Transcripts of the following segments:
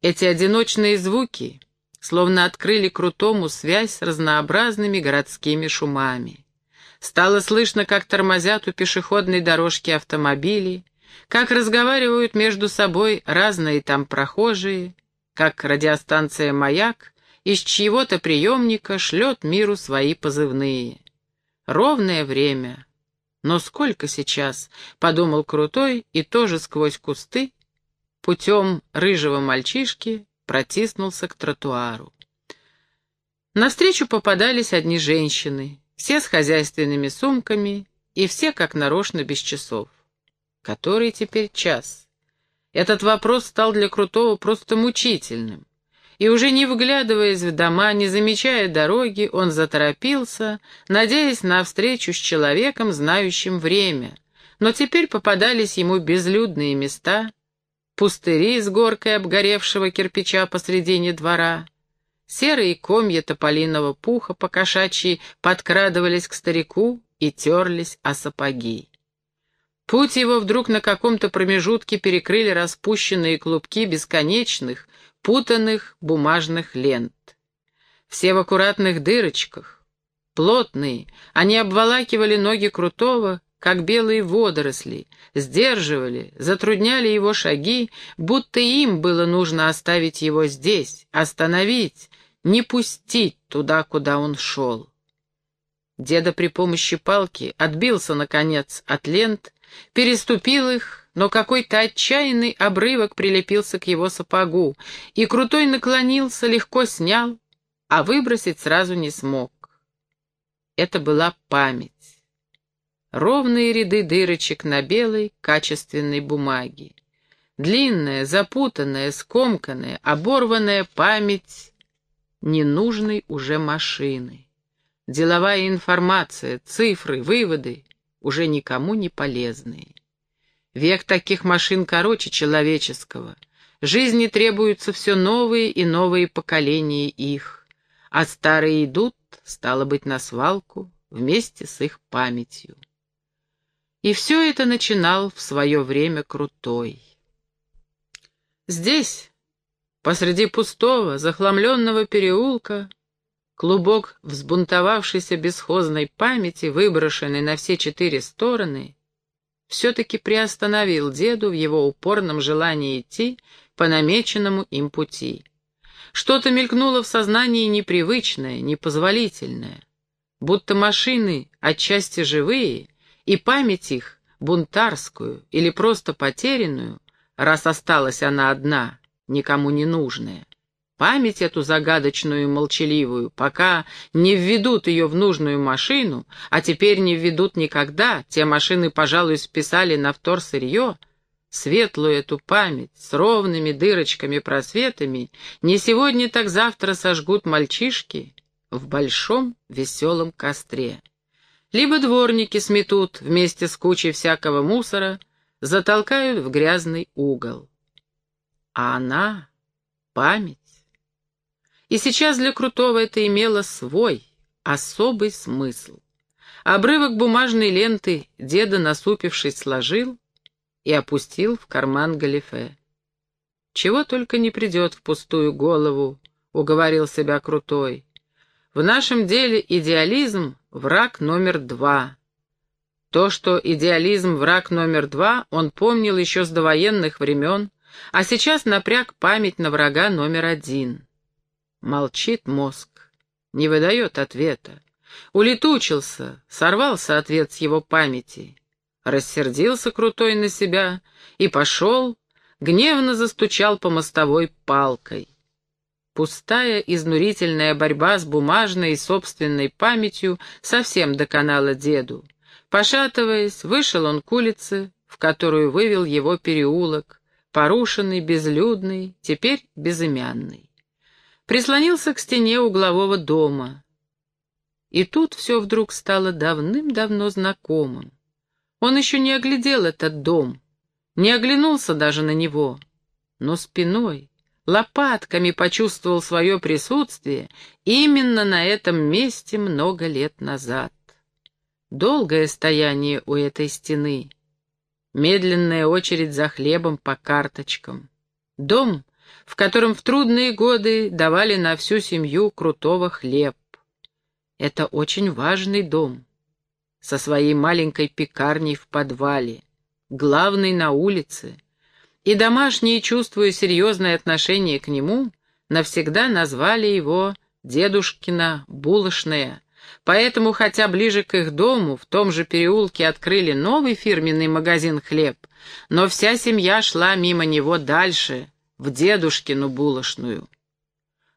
Эти одиночные звуки словно открыли Крутому связь с разнообразными городскими шумами. Стало слышно, как тормозят у пешеходной дорожки автомобили, как разговаривают между собой разные там прохожие, как радиостанция «Маяк» из чьего-то приемника шлет миру свои позывные. Ровное время. Но сколько сейчас, — подумал Крутой, и тоже сквозь кусты, путем рыжего мальчишки, протиснулся к тротуару. Навстречу попадались одни женщины, все с хозяйственными сумками и все как нарочно без часов. Который теперь час? Этот вопрос стал для Крутого просто мучительным. И уже не вглядываясь в дома, не замечая дороги, он заторопился, надеясь на встречу с человеком, знающим время. Но теперь попадались ему безлюдные места, пустыри с горкой обгоревшего кирпича посредине двора. Серые комья тополиного пуха по кошачьи подкрадывались к старику и терлись о сапоги. Путь его вдруг на каком-то промежутке перекрыли распущенные клубки бесконечных, путанных бумажных лент. Все в аккуратных дырочках, плотные, они обволакивали ноги Крутого, как белые водоросли, сдерживали, затрудняли его шаги, будто им было нужно оставить его здесь, остановить, не пустить туда, куда он шел. Деда при помощи палки отбился, наконец, от лент, переступил их, но какой-то отчаянный обрывок прилепился к его сапогу, и крутой наклонился, легко снял, а выбросить сразу не смог. Это была память ровные ряды дырочек на белой, качественной бумаге. Длинная, запутанная, скомканная, оборванная память ненужной уже машины. Деловая информация, цифры, выводы уже никому не полезные. Век таких машин короче человеческого. Жизни требуются все новые и новые поколения их, а старые идут, стало быть, на свалку вместе с их памятью. И все это начинал в свое время Крутой. Здесь, посреди пустого, захламленного переулка, клубок взбунтовавшейся бесхозной памяти, выброшенный на все четыре стороны, все-таки приостановил деду в его упорном желании идти по намеченному им пути. Что-то мелькнуло в сознании непривычное, непозволительное, будто машины отчасти живые — и память их, бунтарскую или просто потерянную, раз осталась она одна, никому не нужная, память эту загадочную и молчаливую, пока не введут ее в нужную машину, а теперь не введут никогда, те машины, пожалуй, списали на вторсырье, светлую эту память с ровными дырочками-просветами, не сегодня, так завтра сожгут мальчишки в большом веселом костре либо дворники сметут вместе с кучей всякого мусора, затолкают в грязный угол. А она — память. И сейчас для Крутого это имело свой, особый смысл. Обрывок бумажной ленты деда, насупившись, сложил и опустил в карман галифе. «Чего только не придет в пустую голову», — уговорил себя Крутой. «В нашем деле идеализм враг номер два. То, что идеализм враг номер два, он помнил еще с довоенных времен, а сейчас напряг память на врага номер один. Молчит мозг, не выдает ответа. Улетучился, сорвался ответ с его памяти. Рассердился крутой на себя и пошел, гневно застучал по мостовой палкой. Пустая, изнурительная борьба с бумажной и собственной памятью совсем доконала деду. Пошатываясь, вышел он к улице, в которую вывел его переулок, порушенный, безлюдный, теперь безымянный. Прислонился к стене углового дома. И тут все вдруг стало давным-давно знакомым. Он еще не оглядел этот дом, не оглянулся даже на него, но спиной, лопатками почувствовал свое присутствие именно на этом месте много лет назад. Долгое стояние у этой стены, медленная очередь за хлебом по карточкам. Дом, в котором в трудные годы давали на всю семью крутого хлеб. Это очень важный дом, со своей маленькой пекарней в подвале, главный на улице, и домашние, чувствуя серьезное отношение к нему, навсегда назвали его «дедушкина булочная», Поэтому, хотя ближе к их дому, в том же переулке открыли новый фирменный магазин «Хлеб», но вся семья шла мимо него дальше, в дедушкину булочную.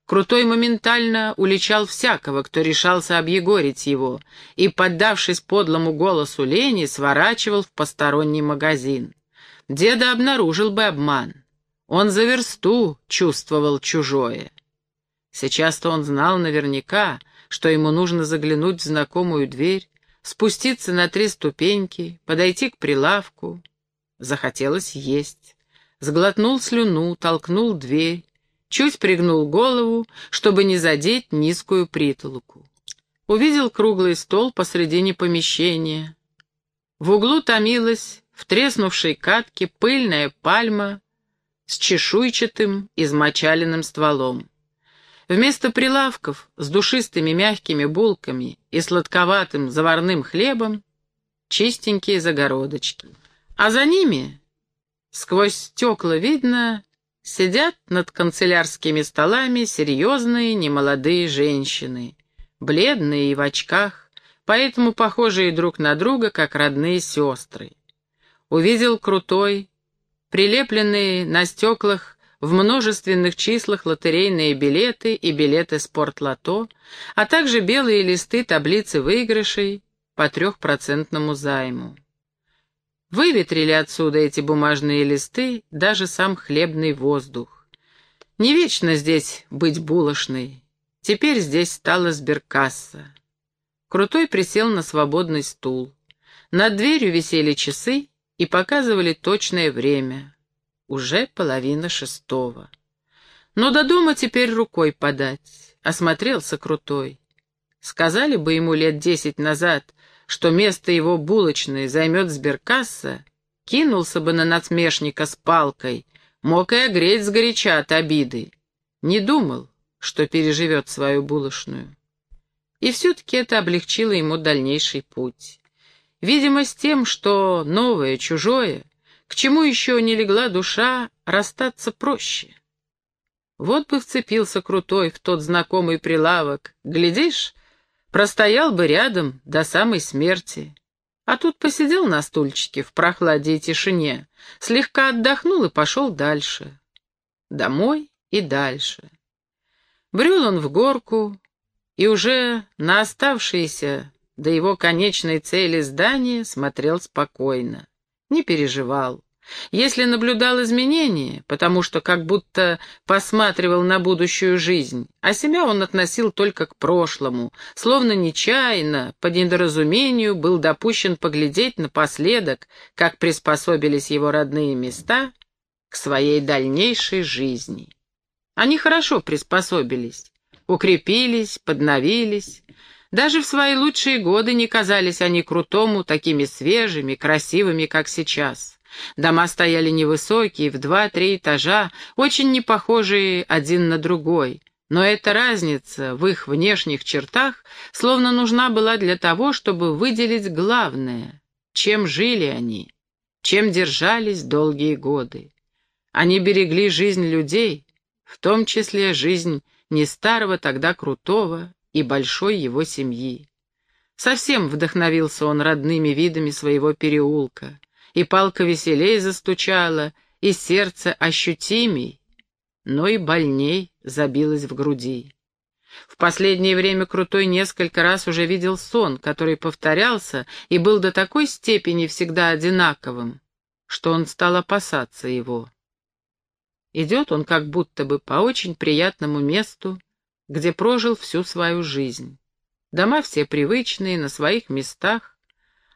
Крутой моментально уличал всякого, кто решался объегорить его, и, поддавшись подлому голосу лени, сворачивал в посторонний магазин. Деда обнаружил бы обман. Он за версту чувствовал чужое. Сейчас-то он знал наверняка, что ему нужно заглянуть в знакомую дверь, спуститься на три ступеньки, подойти к прилавку. Захотелось есть. Сглотнул слюну, толкнул дверь, чуть пригнул голову, чтобы не задеть низкую притолоку. Увидел круглый стол посредине помещения. В углу томилась в треснувшей катке пыльная пальма с чешуйчатым измочаленным стволом. Вместо прилавков с душистыми мягкими булками и сладковатым заварным хлебом чистенькие загородочки. А за ними, сквозь стекла видно, сидят над канцелярскими столами серьезные немолодые женщины, бледные и в очках, поэтому похожие друг на друга, как родные сестры. Увидел крутой, прилепленные на стеклах в множественных числах лотерейные билеты и билеты спортлото, а также белые листы таблицы выигрышей по трехпроцентному займу. Выветрили отсюда эти бумажные листы даже сам хлебный воздух. Не вечно здесь быть булочной. Теперь здесь стала сберкасса. Крутой присел на свободный стул. Над дверью висели часы и показывали точное время. Уже половина шестого. Но до дома теперь рукой подать. Осмотрелся крутой. Сказали бы ему лет десять назад, что место его булочной займет сберкасса, кинулся бы на надсмешника с палкой, мог и огреть сгоряча от обиды. Не думал, что переживет свою булочную. И все-таки это облегчило ему дальнейший путь. Видимо, с тем, что новое, чужое, к чему еще не легла душа, расстаться проще. Вот бы вцепился крутой в тот знакомый прилавок, глядишь, простоял бы рядом до самой смерти. А тут посидел на стульчике в прохладе и тишине, слегка отдохнул и пошел дальше. Домой и дальше. Брел он в горку, и уже на оставшиеся до его конечной цели здания смотрел спокойно не переживал. Если наблюдал изменения, потому что как будто посматривал на будущую жизнь, а себя он относил только к прошлому, словно нечаянно, по недоразумению, был допущен поглядеть напоследок, как приспособились его родные места к своей дальнейшей жизни. Они хорошо приспособились, укрепились, подновились, даже в свои лучшие годы не казались они крутому такими свежими, красивыми, как сейчас. Дома стояли невысокие, в два-три этажа, очень не похожие один на другой. Но эта разница в их внешних чертах словно нужна была для того, чтобы выделить главное, чем жили они, чем держались долгие годы. Они берегли жизнь людей, в том числе жизнь не старого тогда крутого, и большой его семьи. Совсем вдохновился он родными видами своего переулка, и палка веселей застучала, и сердце ощутимей, но и больней забилось в груди. В последнее время Крутой несколько раз уже видел сон, который повторялся и был до такой степени всегда одинаковым, что он стал опасаться его. Идет он как будто бы по очень приятному месту, где прожил всю свою жизнь. Дома все привычные, на своих местах.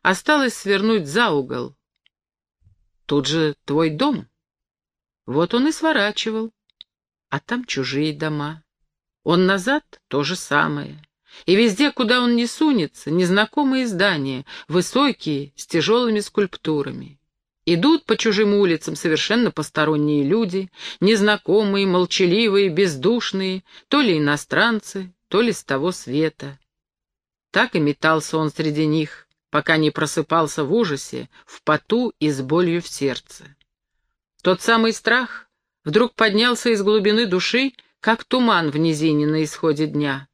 Осталось свернуть за угол. Тут же твой дом. Вот он и сворачивал. А там чужие дома. Он назад — то же самое. И везде, куда он не сунется, незнакомые здания, высокие, с тяжелыми скульптурами. Идут по чужим улицам совершенно посторонние люди, незнакомые, молчаливые, бездушные, то ли иностранцы, то ли с того света. Так и метался он среди них, пока не просыпался в ужасе, в поту и с болью в сердце. Тот самый страх вдруг поднялся из глубины души, как туман в низине на исходе дня.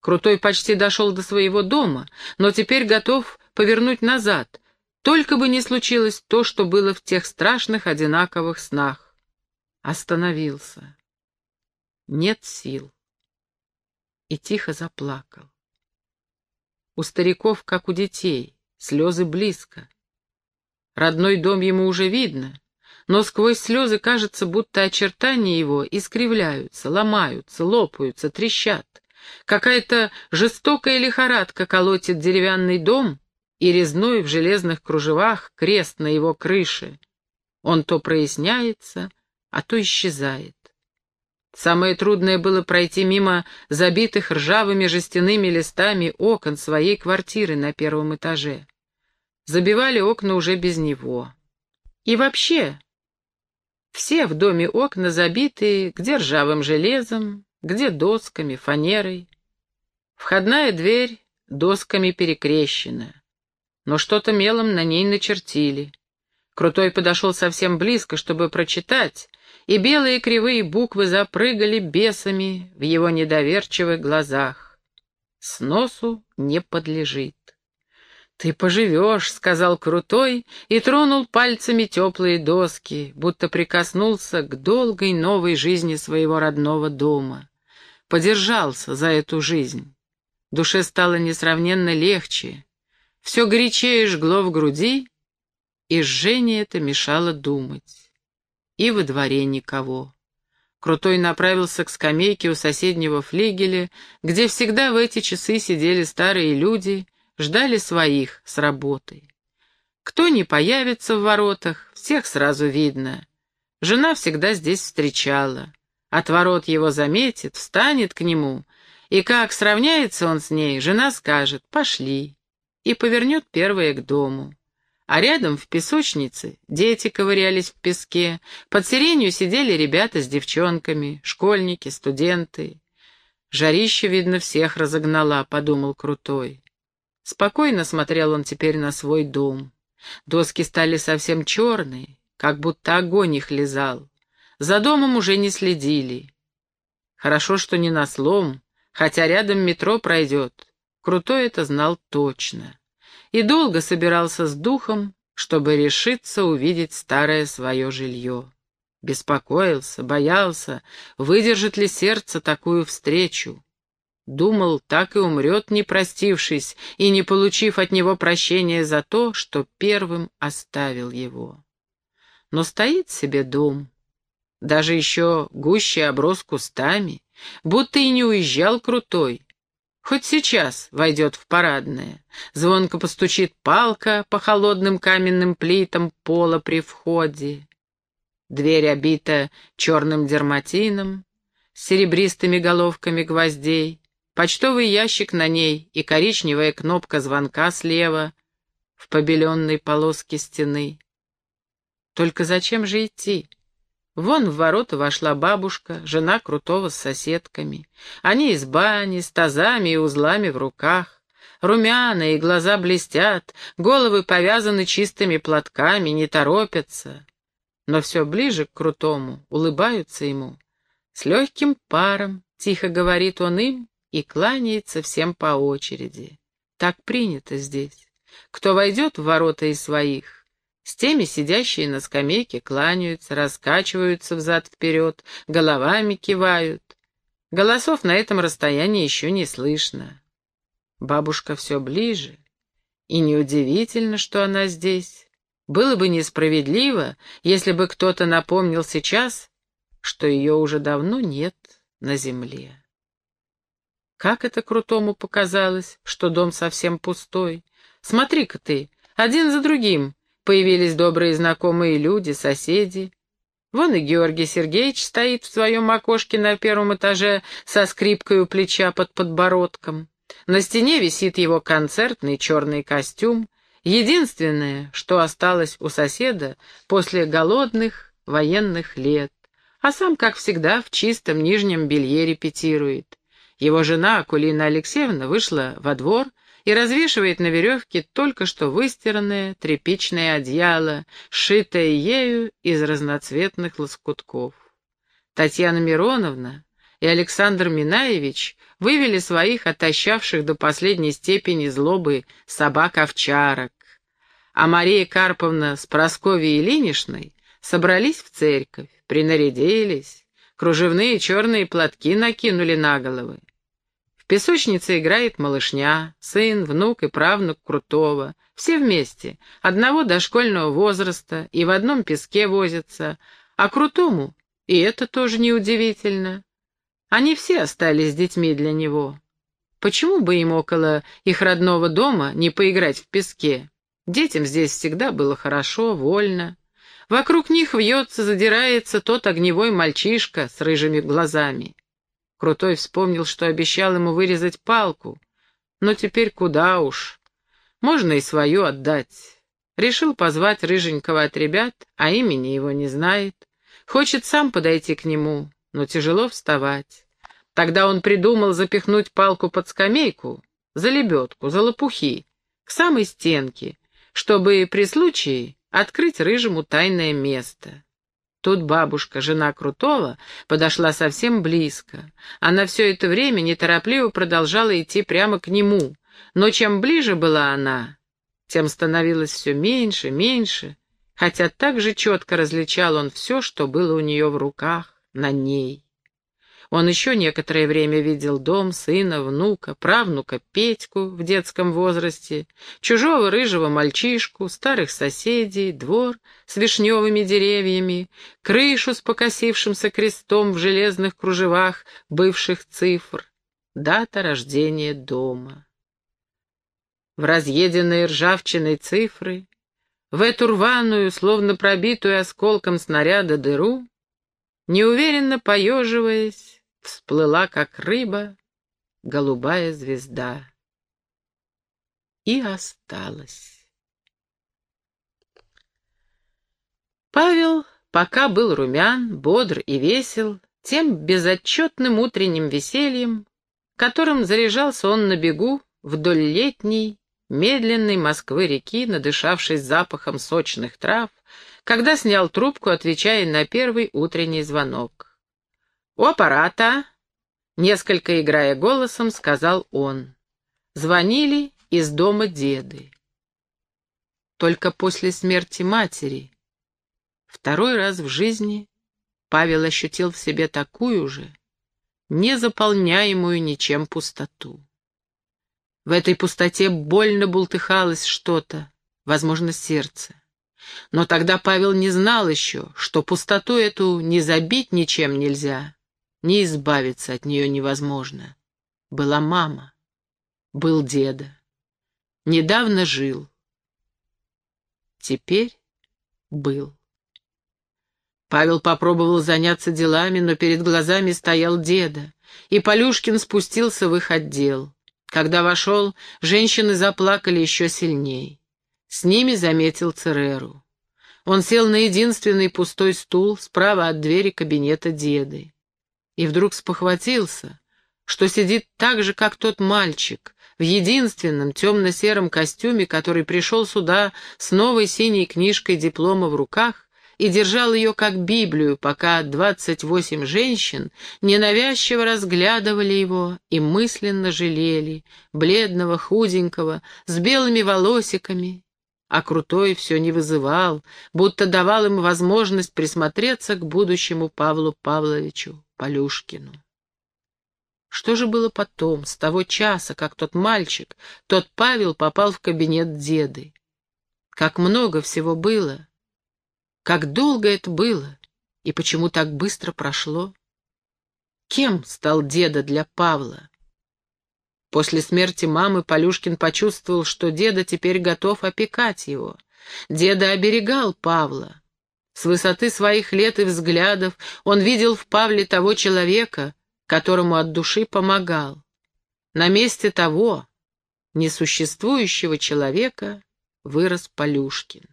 Крутой почти дошел до своего дома, но теперь готов повернуть назад, только бы не случилось то, что было в тех страшных одинаковых снах. Остановился. Нет сил. И тихо заплакал. У стариков, как у детей, слезы близко. Родной дом ему уже видно, но сквозь слезы кажется, будто очертания его искривляются, ломаются, лопаются, трещат. Какая-то жестокая лихорадка колотит деревянный дом, и резной в железных кружевах крест на его крыше. Он то проясняется, а то исчезает. Самое трудное было пройти мимо забитых ржавыми жестяными листами окон своей квартиры на первом этаже. Забивали окна уже без него. И вообще, все в доме окна забитые, где ржавым железом, где досками, фанерой. Входная дверь досками перекрещена но что-то мелом на ней начертили. Крутой подошел совсем близко, чтобы прочитать, и белые кривые буквы запрыгали бесами в его недоверчивых глазах. Сносу не подлежит. «Ты поживешь», — сказал Крутой и тронул пальцами теплые доски, будто прикоснулся к долгой новой жизни своего родного дома. Подержался за эту жизнь. Душе стало несравненно легче, все горячее жгло в груди, и жжение это мешало думать. И во дворе никого. Крутой направился к скамейке у соседнего флигеля, где всегда в эти часы сидели старые люди, ждали своих с работой. Кто не появится в воротах, всех сразу видно. Жена всегда здесь встречала. От ворот его заметит, встанет к нему, и как сравняется он с ней, жена скажет «пошли» и повернет первая к дому. А рядом, в песочнице, дети ковырялись в песке, под сиренью сидели ребята с девчонками, школьники, студенты. Жарище, видно, всех разогнала, подумал Крутой. Спокойно смотрел он теперь на свой дом. Доски стали совсем черные, как будто огонь их лизал. За домом уже не следили. Хорошо, что не на слом, хотя рядом метро пройдет. Крутой это знал точно. И долго собирался с духом, чтобы решиться увидеть старое свое жилье. Беспокоился, боялся, выдержит ли сердце такую встречу. Думал, так и умрет, не простившись и не получив от него прощения за то, что первым оставил его. Но стоит себе дом, даже еще гуще оброс кустами, будто и не уезжал крутой, Хоть сейчас войдет в парадное. Звонко постучит палка по холодным каменным плитам пола при входе. Дверь обита черным дерматином, с серебристыми головками гвоздей, почтовый ящик на ней и коричневая кнопка звонка слева в побеленной полоске стены. Только зачем же идти? Вон в ворота вошла бабушка, жена Крутого с соседками. Они из бани, с тазами и узлами в руках. Румяные, глаза блестят, головы повязаны чистыми платками, не торопятся. Но все ближе к Крутому, улыбаются ему. С легким паром, тихо говорит он им и кланяется всем по очереди. Так принято здесь. Кто войдет в ворота из своих, с теми сидящие на скамейке кланяются, раскачиваются взад-вперед, головами кивают. Голосов на этом расстоянии еще не слышно. Бабушка все ближе, и неудивительно, что она здесь. Было бы несправедливо, если бы кто-то напомнил сейчас, что ее уже давно нет на земле. Как это крутому показалось, что дом совсем пустой. Смотри-ка ты, один за другим Появились добрые знакомые люди, соседи. Вон и Георгий Сергеевич стоит в своем окошке на первом этаже со скрипкой у плеча под подбородком. На стене висит его концертный черный костюм, Единственное, что осталось у соседа после голодных военных лет, а сам, как всегда, в чистом нижнем белье репетирует. Его жена, Акулина Алексеевна, вышла во двор и развешивает на веревке только что выстиранное тряпичное одеяло, сшитое ею из разноцветных лоскутков. Татьяна Мироновна и Александр Минаевич вывели своих отощавших до последней степени злобы собак-овчарок, а Мария Карповна с Прасковьей Ильиничной собрались в церковь, принарядились, кружевные черные платки накинули на головы. Песочнице играет малышня, сын, внук и правнук Крутого, все вместе, одного дошкольного возраста, и в одном песке возятся, а Крутому, и это тоже неудивительно, они все остались детьми для него. Почему бы им около их родного дома не поиграть в песке? Детям здесь всегда было хорошо, вольно. Вокруг них вьется, задирается тот огневой мальчишка с рыжими глазами. Крутой вспомнил, что обещал ему вырезать палку. Но теперь куда уж. Можно и свою отдать. Решил позвать рыженького от ребят, а имени его не знает. Хочет сам подойти к нему, но тяжело вставать. Тогда он придумал запихнуть палку под скамейку, за лебедку, за лопухи, к самой стенке, чтобы при случае открыть рыжему тайное место. Тут бабушка, жена Крутого, подошла совсем близко. Она все это время неторопливо продолжала идти прямо к нему, но чем ближе была она, тем становилось все меньше, меньше, хотя так же четко различал он все, что было у нее в руках, на ней. Он еще некоторое время видел дом, сына, внука, правнука Петьку в детском возрасте, чужого рыжего мальчишку, старых соседей, двор с вишневыми деревьями, крышу с покосившимся крестом в железных кружевах бывших цифр, дата рождения дома. В разъеденные ржавчиной цифры, в эту рваную, словно пробитую осколком снаряда дыру, неуверенно поеживаясь, всплыла, как рыба, голубая звезда. И осталась. Павел пока был румян, бодр и весел, тем безотчетным утренним весельем, которым заряжался он на бегу вдоль летней, медленной Москвы-реки, надышавшись запахом сочных трав, когда снял трубку, отвечая на первый утренний звонок. «У аппарата», — несколько играя голосом, сказал он. Звонили из дома деды. Только после смерти матери, второй раз в жизни, Павел ощутил в себе такую же, незаполняемую ничем пустоту. В этой пустоте больно бултыхалось что-то, возможно, сердце. Но тогда Павел не знал еще, что пустоту эту не забить ничем нельзя, не избавиться от нее невозможно. Была мама, был деда. Недавно жил. Теперь был. Павел попробовал заняться делами, но перед глазами стоял деда, и Полюшкин спустился в их отдел. Когда вошел, женщины заплакали еще сильней. С ними заметил Цереру. Он сел на единственный пустой стул справа от двери кабинета деды и вдруг спохватился, что сидит так же, как тот мальчик, в единственном темно-сером костюме, который пришел сюда с новой синей книжкой диплома в руках и держал ее как Библию, пока двадцать восемь женщин ненавязчиво разглядывали его и мысленно жалели, бледного, худенького, с белыми волосиками, а крутой все не вызывал, будто давал им возможность присмотреться к будущему Павлу Павловичу. Полюшкину. Что же было потом, с того часа, как тот мальчик, тот Павел попал в кабинет деды? Как много всего было! Как долго это было! И почему так быстро прошло? Кем стал деда для Павла? После смерти мамы Полюшкин почувствовал, что деда теперь готов опекать его. Деда оберегал Павла. С высоты своих лет и взглядов он видел в Павле того человека, которому от души помогал. На месте того, несуществующего человека, вырос Полюшкин.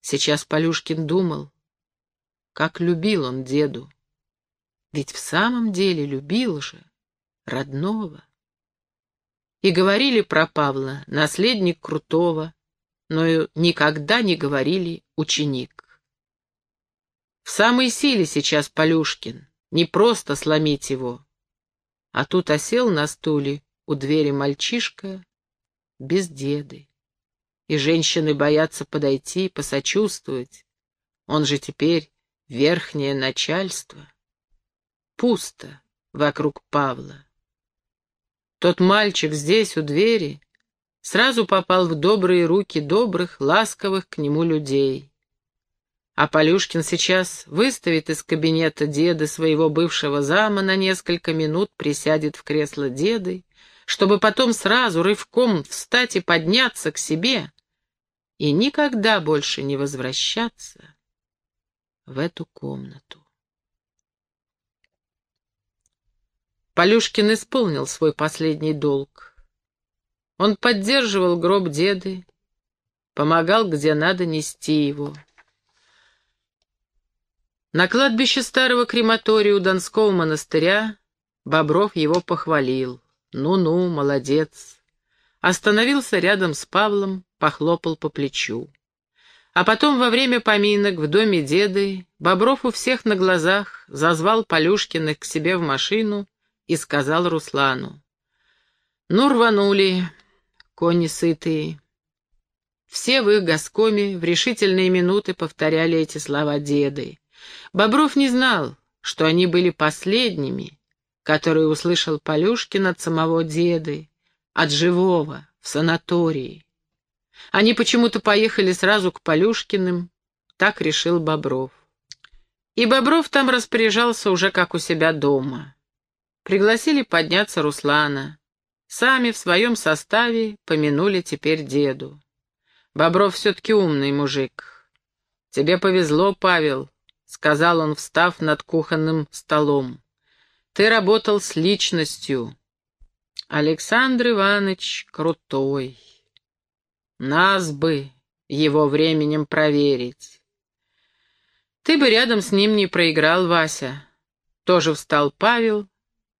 Сейчас Полюшкин думал, как любил он деду. Ведь в самом деле любил же родного. И говорили про Павла, наследник Крутого, но никогда не говорили ученик. В самой силе сейчас Полюшкин, не просто сломить его. А тут осел на стуле у двери мальчишка без деды. И женщины боятся подойти, посочувствовать. Он же теперь верхнее начальство. Пусто вокруг Павла. Тот мальчик здесь, у двери, сразу попал в добрые руки добрых, ласковых к нему людей. А Полюшкин сейчас выставит из кабинета деда своего бывшего зама на несколько минут, присядет в кресло деды, чтобы потом сразу рывком встать и подняться к себе и никогда больше не возвращаться в эту комнату. Полюшкин исполнил свой последний долг. Он поддерживал гроб деды, помогал, где надо, нести его. На кладбище старого крематория у Донского монастыря Бобров его похвалил. «Ну-ну, молодец». Остановился рядом с Павлом, похлопал по плечу. А потом во время поминок в доме деды Бобров у всех на глазах зазвал Полюшкиных к себе в машину и сказал Руслану. «Ну, рванули, кони сытые». Все в их госкоме в решительные минуты повторяли эти слова деды. Бобров не знал, что они были последними, которые услышал Полюшкин от самого деды, от живого, в санатории. Они почему-то поехали сразу к Полюшкиным, так решил Бобров. И Бобров там распоряжался уже как у себя дома. Пригласили подняться Руслана. Сами в своем составе помянули теперь деду. Бобров все-таки умный мужик. «Тебе повезло, Павел», — сказал он, встав над кухонным столом. «Ты работал с личностью. Александр Иванович крутой». Нас бы его временем проверить. Ты бы рядом с ним не проиграл, Вася. Тоже встал Павел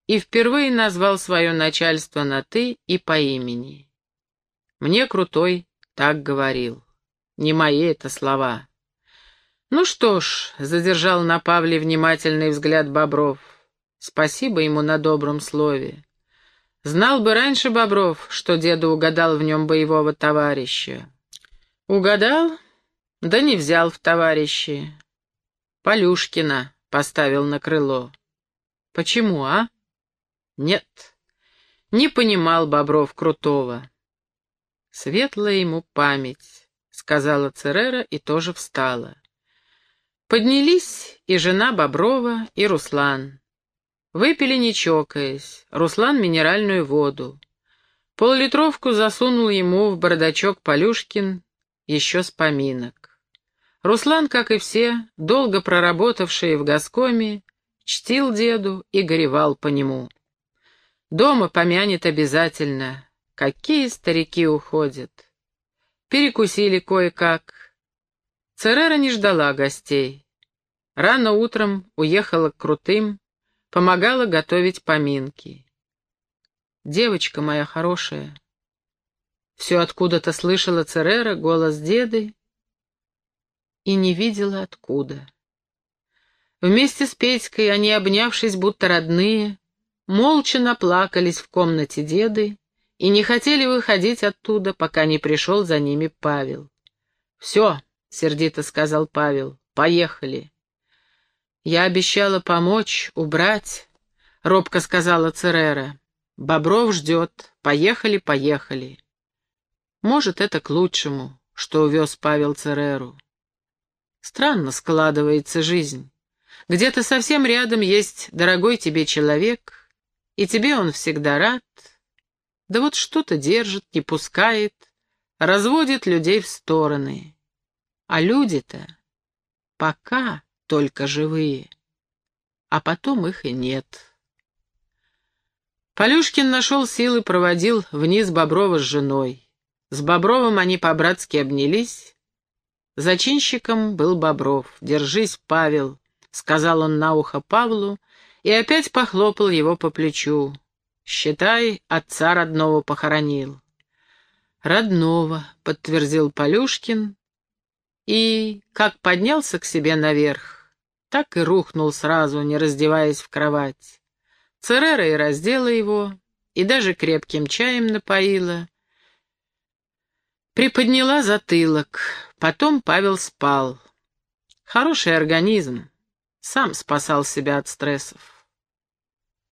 и впервые назвал свое начальство на «ты» и по имени. Мне Крутой так говорил. Не мои это слова. Ну что ж, задержал на Павле внимательный взгляд Бобров. Спасибо ему на добром слове. Знал бы раньше Бобров, что деда угадал в нем боевого товарища. Угадал? Да не взял в товарищи. Полюшкина поставил на крыло. Почему, а? Нет, не понимал Бобров Крутого. Светлая ему память, сказала Церера и тоже встала. Поднялись и жена Боброва, и Руслан. Выпили не чокаясь, Руслан минеральную воду. Поллитровку засунул ему в бардачок Полюшкин еще с поминок. Руслан, как и все, долго проработавшие в Гаскоме, чтил деду и горевал по нему. Дома помянет обязательно. Какие старики уходят. Перекусили кое-как. Церера не ждала гостей. Рано утром уехала к Крутым, помогала готовить поминки. Девочка моя хорошая. Все откуда-то слышала Церера, голос деды, и не видела откуда. Вместе с Петькой они, обнявшись, будто родные, молча наплакались в комнате деды и не хотели выходить оттуда, пока не пришел за ними Павел. «Все», — сердито сказал Павел, — «поехали». «Я обещала помочь, убрать», — робко сказала Церера. «Бобров ждет. Поехали, поехали». Может, это к лучшему, что увез Павел Цереру. Странно складывается жизнь. Где-то совсем рядом есть дорогой тебе человек, и тебе он всегда рад. Да вот что-то держит, не пускает, разводит людей в стороны. А люди-то пока только живые. А потом их и нет. Полюшкин нашел силы, проводил вниз Боброва с женой. С Бобровым они по-братски обнялись. Зачинщиком был Бобров. «Держись, Павел», — сказал он на ухо Павлу, и опять похлопал его по плечу. «Считай, отца родного похоронил». «Родного», — подтвердил Полюшкин, и, как поднялся к себе наверх, так и рухнул сразу, не раздеваясь в кровать. Церера и раздела его, и даже крепким чаем напоила. Приподняла затылок, потом Павел спал. Хороший организм, сам спасал себя от стрессов.